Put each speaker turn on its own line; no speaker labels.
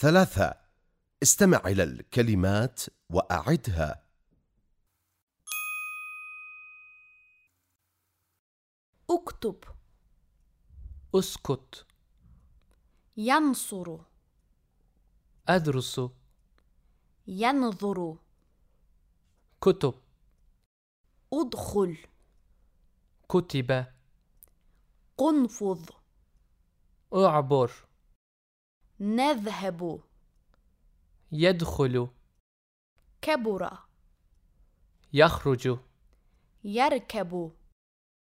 ثلاثة. استمع إلى الكلمات وأعدها.
اكتب.
اسكت.
ينصر.
أدرس.
ينظر.
كتب.
ادخل.
كتب.
قنفذ.
أعبر.
نذهب.
يدخل.
كبر.
يخرج.
يركب.